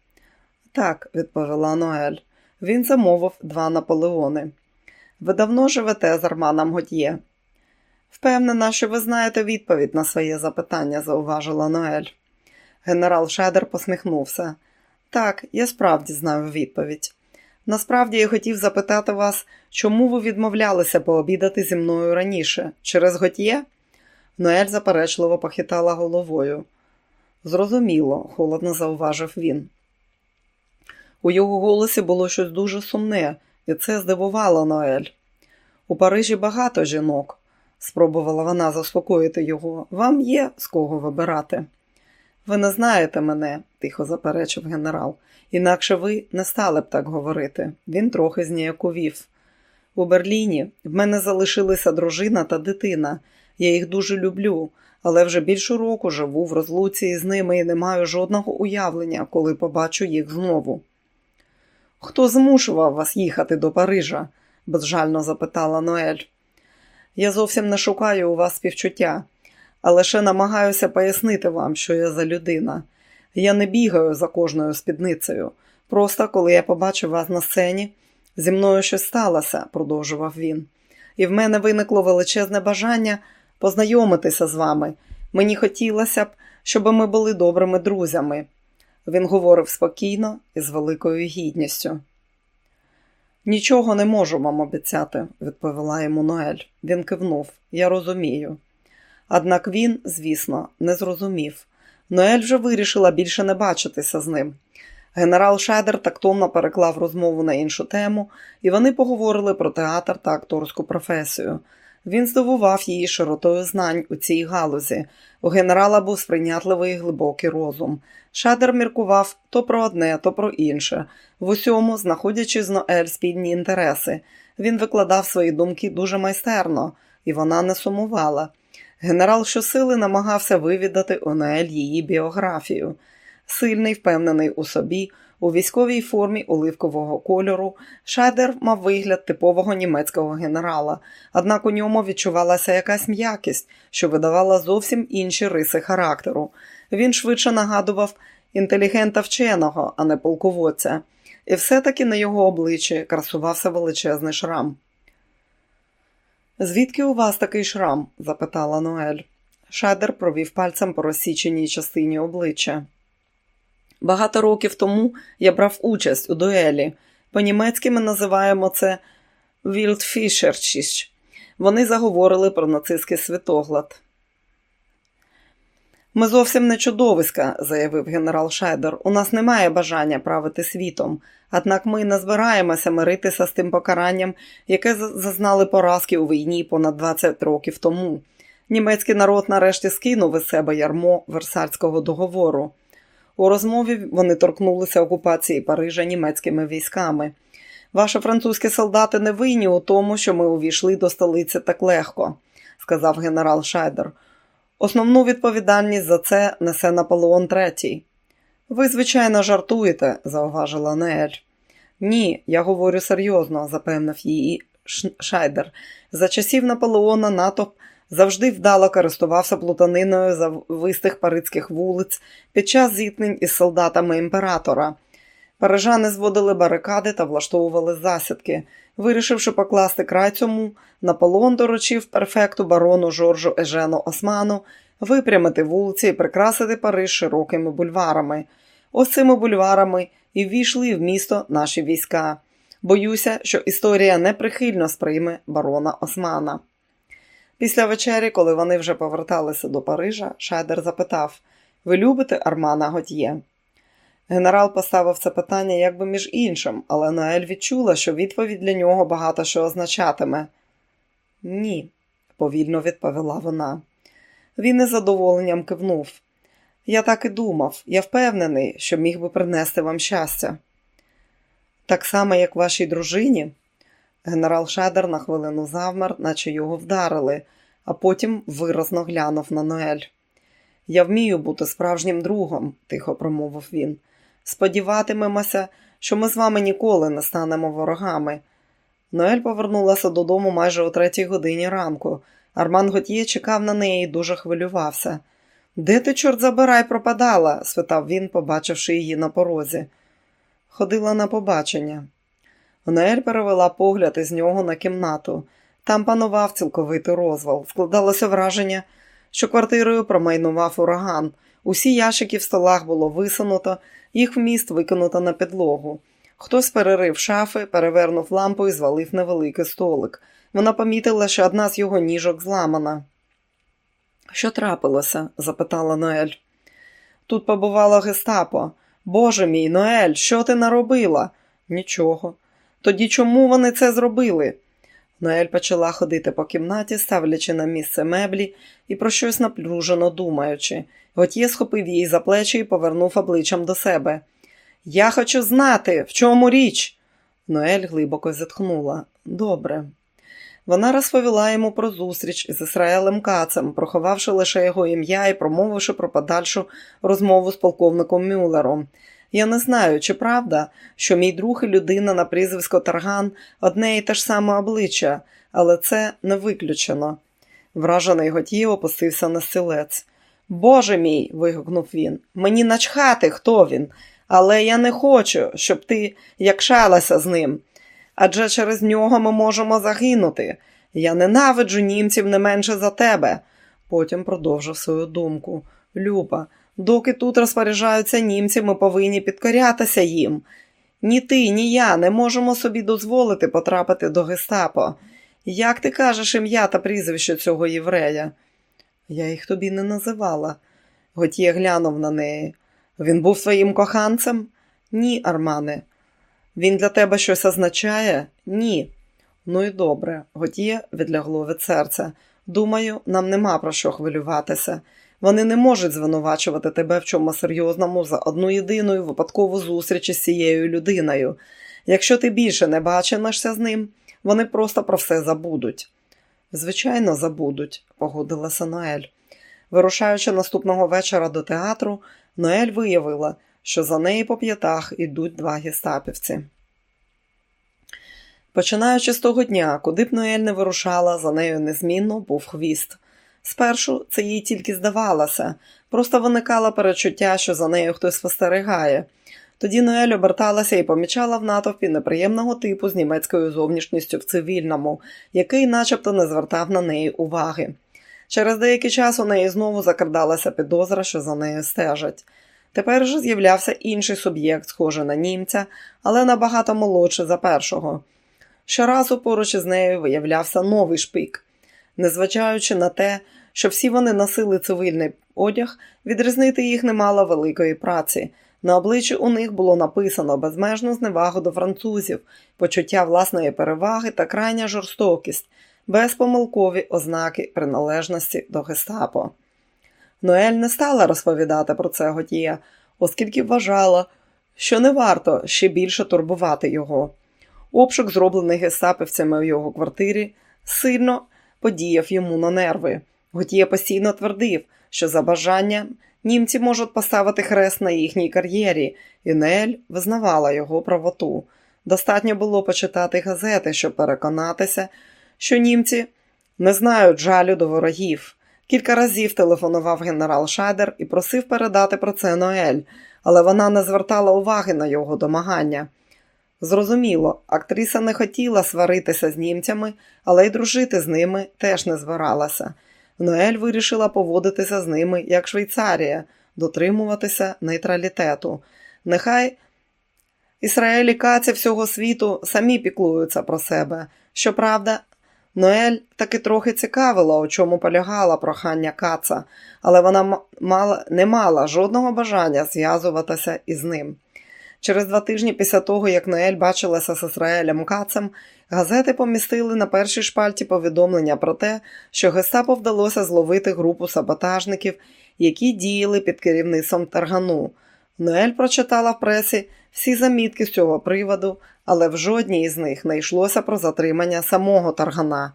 Так, відповіла Ноель. Він замовив два наполеони. Ви давно живете з Арманом Готьє? Впевнена, що ви знаєте відповідь на своє запитання, зауважила Ноель. Генерал Шедер посміхнувся. Так, я справді знаю відповідь. Насправді я хотів запитати вас, чому ви відмовлялися пообідати зі мною раніше? Через Готьє? Ноель заперечливо похитала головою. Зрозуміло, холодно зауважив він. У його голосі було щось дуже сумне, і це здивувало Ноель. У Парижі багато жінок, спробувала вона заспокоїти його. Вам є з кого вибирати. Ви не знаєте мене, тихо заперечив генерал, інакше ви не стали б так говорити. Він трохи зніяковів. У Берліні в мене залишилися дружина та дитина. Я їх дуже люблю, але вже більше року живу в розлуці з ними і не маю жодного уявлення, коли побачу їх знову. Хто змушував вас їхати до Парижа? безжально запитала Ноель. Я зовсім не шукаю у вас співчуття, а лише намагаюся пояснити вам, що я за людина. Я не бігаю за кожною спідницею. Просто коли я побачив вас на сцені, зі мною щось сталося, продовжував він, і в мене виникло величезне бажання познайомитися з вами. Мені хотілося б, щоб ми були добрими друзями. Він говорив спокійно і з великою гідністю. Нічого не можу вам обіцяти, відповіла йому Ноель. Він кивнув. Я розумію. Однак він, звісно, не зрозумів. Ноель вже вирішила більше не бачитися з ним. Генерал Шайдер тактовно переклав розмову на іншу тему, і вони поговорили про театр та акторську професію. Він здивував її широтою знань у цій галузі. У генерала був сприйнятливий і глибокий розум. Шадер міркував то про одне, то про інше, в усьому, знаходячи з Ноель спільні інтереси. Він викладав свої думки дуже майстерно, і вона не сумувала. Генерал щосили намагався вивідати у Ноель її біографію. Сильний, впевнений у собі, у військовій формі оливкового кольору Шайдер мав вигляд типового німецького генерала, однак у ньому відчувалася якась м'якість, що видавала зовсім інші риси характеру. Він швидше нагадував інтелігента вченого, а не полководця, і все-таки на його обличчі красувався величезний шрам. Звідки у вас такий шрам? запитала Ноель. Шайдер провів пальцем по розсіченій частині обличчя. Багато років тому я брав участь у дуелі. По-німецьки ми називаємо це Wildfleisch. Вони заговорили про нацистський світоглад. Ми зовсім не чудовиська, заявив генерал Шайдер. У нас немає бажання правити світом, однак ми не збираємося миритися з тим покаранням, яке зазнали поразки у війні понад 20 років тому. Німецький народ нарешті скинув із себе ярмо Версальського договору. У розмові вони торкнулися окупації Парижа німецькими військами. Ваші французькі солдати не винні у тому, що ми увійшли до столиці так легко, сказав генерал Шайдер. Основну відповідальність за це несе Наполеон III. Ви, звичайно, жартуєте, зауважила Неель. Ні, я говорю серйозно, запевнив її Шайдер. За часів Наполеона натовп завжди вдало користувався плутаниною завистих парицьких вулиць під час зіткнень із солдатами імператора. Парижани зводили барикади та влаштовували засідки. Вирішивши покласти край цьому, Наполеон доручив перфекту барону Жоржу Ежену Осману випрямити вулиці і прикрасити Париж широкими бульварами. Ось цими бульварами і ввійшли в місто наші війська. Боюся, що історія неприхильно сприйме барона Османа. Після вечері, коли вони вже поверталися до Парижа, Шайдер запитав Ви любите Армана Готьє? Генерал поставив це питання якби між іншим, але Ноель відчула, що відповідь для нього багато що означатиме. Ні, повільно відповіла вона. Він із задоволенням кивнув. Я так і думав, я впевнений, що міг би принести вам щастя. Так само, як вашій дружині. Генерал Шедер на хвилину завмер, наче його вдарили, а потім виразно глянув на Ноель. Я вмію бути справжнім другом, тихо промовив він. Сподіватимемося, що ми з вами ніколи не станемо ворогами. Ноель повернулася додому майже о третій годині ранку. Арман Готьє чекав на неї і дуже хвилювався. Де ти, чорт забирай, пропадала? спитав він, побачивши її на порозі. Ходила на побачення. Ноель перевела погляд із нього на кімнату. Там панував цілковитий розвал. Складалося враження, що квартирою промайнував ураган. Усі ящики в столах було висунуто, їх вміст викинуто на підлогу. Хтось перерив шафи, перевернув лампу і звалив невеликий столик. Вона помітила, що одна з його ніжок зламана. Що трапилося? запитала Ноель. Тут побувало гестапо. Боже мій, Ноель, що ти наробила? Нічого. Тоді чому вони це зробили? Ноель почала ходити по кімнаті, ставлячи на місце меблі і про щось напружено думаючи. Готє схопив її за плечі і повернув обличчям до себе. Я хочу знати, в чому річ. Ноель глибоко зітхнула. Добре. Вона розповіла йому про зустріч із Ісраїлем Кацем, проховавши лише його ім'я і промовивши про подальшу розмову з полковником Мюллером. Я не знаю, чи правда, що мій друг і людина на прізвисько Тарган одне і те ж саме обличчя, але це не виключено. Вражений Готів опустився на стілець. Боже мій. вигукнув він, мені начхати, хто він, але я не хочу, щоб ти якшалася з ним. Адже через нього ми можемо загинути. Я ненавиджу німців не менше за тебе. Потім продовжив свою думку. Люба, доки тут розпоряджаються німці, ми повинні підкорятися їм. Ні ти, ні я не можемо собі дозволити потрапити до гестапо. Як ти кажеш ім'я та прізвище цього єврея? Я їх тобі не називала. Готє глянув на неї. Він був своїм коханцем? Ні, Армане. Він для тебе щось означає? Ні. Ну і добре, Готє відлягло від серця. Думаю, нам нема про що хвилюватися. Вони не можуть звинувачувати тебе в чому серйозному за одну єдину випадкову зустріч із цією людиною. Якщо ти більше не бачимешся з ним, вони просто про все забудуть. Звичайно, забудуть, погодилася Ноель. Вирушаючи наступного вечора до театру, Ноель виявила, що за неї по п'ятах ідуть два гестапівці. Починаючи з того дня, куди б Ноель не вирушала, за нею незмінно був хвіст. Спершу це їй тільки здавалося, просто виникало перечуття, що за нею хтось спостерігає. Тоді Ноель оберталася і помічала в натовпі неприємного типу з німецькою зовнішністю в цивільному, який начебто не звертав на неї уваги. Через деякий час у неї знову закрадалася підозра, що за нею стежать. Тепер же з'являвся інший суб'єкт, схожий на німця, але набагато молодший за першого. Щоразу поруч із нею виявлявся новий шпик. Незважаючи на те, що всі вони носили цивільний одяг, відрізнити їх не мало великої праці. На обличчі у них було написано безмежну зневагу до французів, почуття власної переваги та крайня жорстокість, безпомилкові ознаки приналежності до гестапо. Ноель не стала розповідати про це Готія, оскільки вважала, що не варто ще більше турбувати його. Обшук, зроблений гестапівцями в його квартирі, сильно подіяв йому на нерви. Готія постійно твердив, що за бажанням німці можуть поставити хрест на їхній кар'єрі, і Нель визнавала його правоту. Достатньо було почитати газети, щоб переконатися, що німці не знають жалю до ворогів. Кілька разів телефонував генерал Шадер і просив передати про це Ноель, але вона не звертала уваги на його домагання. Зрозуміло, актриса не хотіла сваритися з німцями, але й дружити з ними теж не збиралася. Ноель вирішила поводитися з ними як Швейцарія, дотримуватися нейтралітету. Нехай Ізраїлі каці всього світу самі піклуються про себе. Щоправда, Ноель таки трохи цікавила, у чому полягала прохання каца, але вона мала, не мала жодного бажання зв'язуватися із ним. Через два тижні після того, як Ноель бачилася з Ізраїлем Кацем, газети помістили на першій шпальті повідомлення про те, що Гестапо вдалося зловити групу саботажників, які діяли під керівництвом Таргану. Ноель прочитала в пресі всі замітки з цього приводу, але в жодній із них не йшлося про затримання самого Таргана.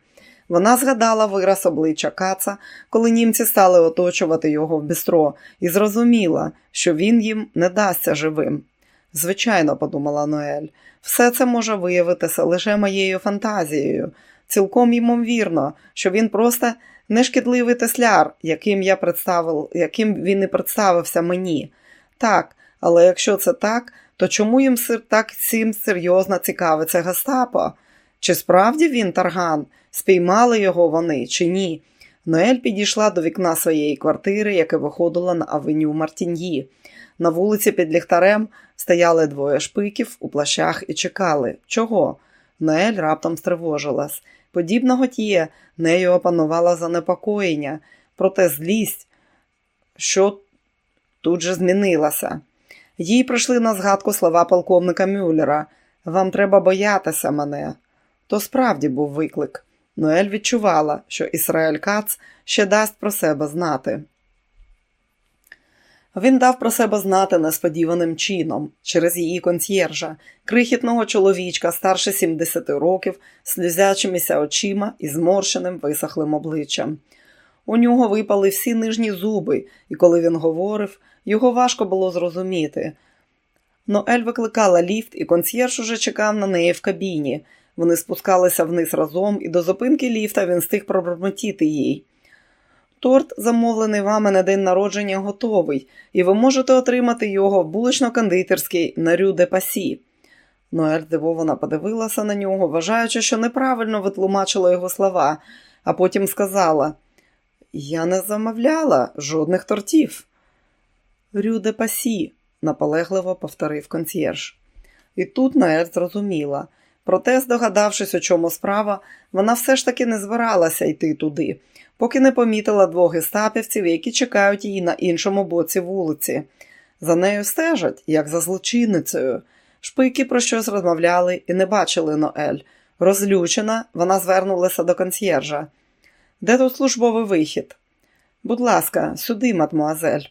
Вона згадала вираз обличчя Каца, коли німці стали оточувати його в бістро, і зрозуміла, що він їм не дасться живим. Звичайно, подумала Ноель, все це може виявитися лише моєю фантазією. Цілком ймовірно, що він просто нешкідливий тесляр, яким я представив, яким він і представився мені. Так, але якщо це так, то чому їм так всім серйозно цікавиться Гестапо? Чи справді він тарган? Спіймали його вони чи ні? Ноель підійшла до вікна своєї квартири, яке виходило на авеню Мартін'ї. На вулиці під ліхтарем стояли двоє шпиків у плащах і чекали. Чого? Ноель раптом стривожилась. Подібного тіє нею опанувала занепокоєння, проте злість, що тут же змінилася. Їй прийшли на згадку слова полковника Мюллера Вам треба боятися мене. То справді був виклик. Ноель відчувала, що Ісраїль Кац ще дасть про себе знати. Він дав про себе знати несподіваним чином через її консьєржа, крихітного чоловічка старше 70 років, сльозячимися очима і зморщеним висохлим обличчям. У нього випали всі нижні зуби, і коли він говорив, його важко було зрозуміти. Ноель викликала ліфт, і консьєрж уже чекав на неї в кабіні. Вони спускалися вниз разом, і до зупинки ліфта він встиг пробормотіти їй. Торт, замовлений вами на день народження, готовий, і ви можете отримати його в булочно-кондитерській на Рю де Пасі. Ноель здивовано подивилася на нього, вважаючи, що неправильно витлумачила його слова, а потім сказала: Я не замовляла жодних тортів. Рю де Пасі, наполегливо повторив консьєрж. І тут Ноель зрозуміла. Проте, здогадавшись, у чому справа, вона все ж таки не збиралася йти туди поки не помітила двох гестапівців, які чекають її на іншому боці вулиці. За нею стежать, як за злочинницею. Шпики про щось розмовляли і не бачили Ноель. Розлючена, вона звернулася до консьєржа. Де тут службовий вихід? Будь ласка, сюди, мадмуазель.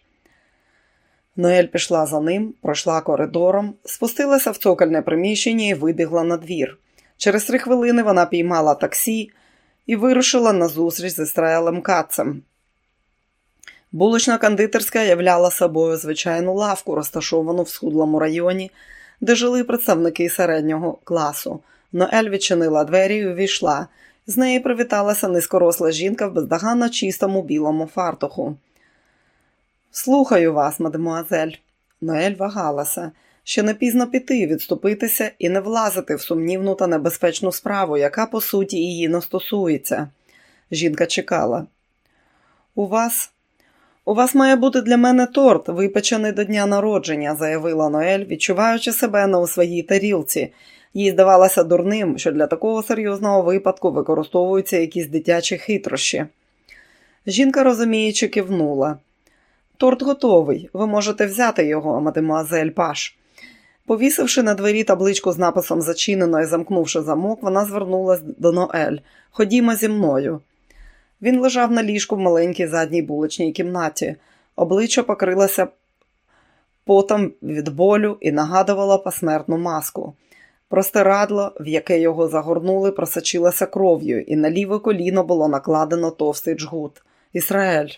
Ноель пішла за ним, пройшла коридором, спустилася в цокольне приміщення і вибігла на двір. Через три хвилини вона піймала таксі і вирушила на зустріч з Ісраїлем Кацем. Булочна кондитерська являла собою звичайну лавку, розташовану в схудлому районі, де жили представники середнього класу. Ноель відчинила двері і увійшла. З неї привіталася низькоросла жінка в бездоганно чистому білому фартуху. Слухаю вас, мадемуазель. Ноель вагалася. Ще не пізно піти, відступитися і не влазити в сумнівну та небезпечну справу, яка, по суті, її не стосується. Жінка чекала. У вас У вас має бути для мене торт, випечений до дня народження, заявила Ноель, відчуваючи себе на у своїй тарілці. Їй здавалося дурним, що для такого серйозного випадку використовуються якісь дитячі хитрощі. Жінка, розуміючи, кивнула. Торт готовий, ви можете взяти його, мадемуазель Паш. Повісивши на двері табличку з написом Зачинено і замкнувши замок, вона звернулася до Ноель. Ходімо зі мною. Він лежав на ліжку в маленькій задній булочній кімнаті. Обличчя покрилося потом від болю і нагадувало посмертну маску. Простирадло, в яке його загорнули, просочилося кров'ю, і на ліве коліно було накладено товстий джгут. Ісраель.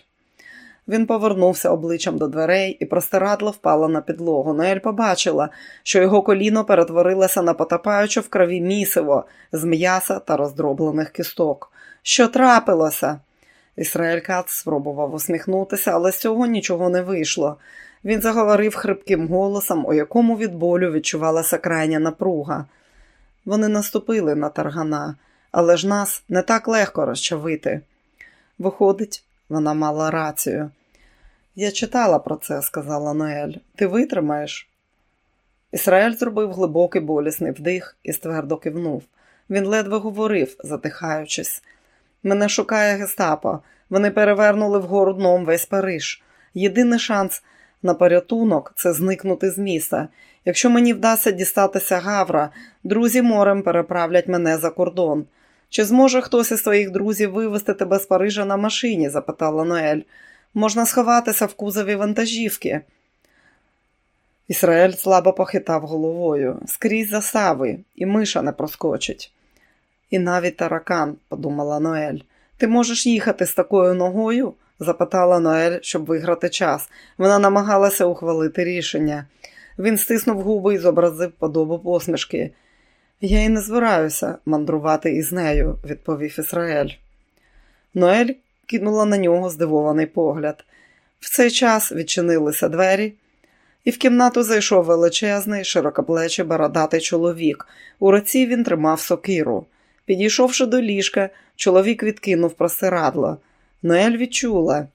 Він повернувся обличчям до дверей, і простирадло впало на підлогу. Ноель побачила, що його коліно перетворилося на потопаюче в крові місиво з м'яса та роздроблених кісток. Що трапилося? Ісраїль Кац спробував усміхнутися, але з цього нічого не вийшло. Він заговорив хрипким голосом, у якому від болю відчувалася крайня напруга. Вони наступили на таргана, але ж нас не так легко розчавити. Виходить, вона мала рацію. Я читала про це, сказала Ноель. Ти витримаєш? Ісраїль зробив глибокий болісний вдих і ствердо кивнув. Він ледве говорив, затихаючись. Мене шукає гестапо. Вони перевернули вгору дном весь Париж. Єдиний шанс на порятунок це зникнути з міста. Якщо мені вдасться дістатися Гавра, друзі морем переправлять мене за кордон. Чи зможе хтось із твоїх друзів вивезти тебе з Парижа на машині? запитала Ноель. Можна сховатися в кузові вантажівки. Ісраїль слабо похитав головою. Скрізь застави, і миша не проскочить. І навіть таракан, подумала Ноель. Ти можеш їхати з такою ногою? запитала Ноель, щоб виграти час. Вона намагалася ухвалити рішення. Він стиснув губи і зобразив подобу посмішки. Я й не збираюся мандрувати із нею, відповів Ісраїль. Ноель кинула на нього здивований погляд. В цей час відчинилися двері, і в кімнату зайшов величезний, широкоплечий бородатий чоловік. У руці він тримав сокиру. Підійшовши до ліжка, чоловік відкинув простирадло. Ноель відчула,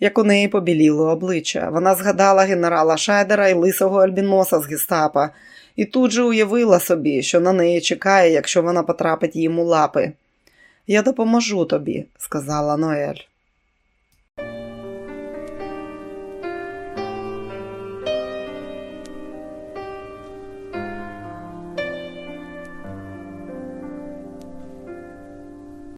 як у неї побіліло обличчя. Вона згадала генерала Шайдера і лисого альбіноса з гестапа, і тут же уявила собі, що на неї чекає, якщо вона потрапить їм у лапи. Я допоможу тобі, сказала Ноель.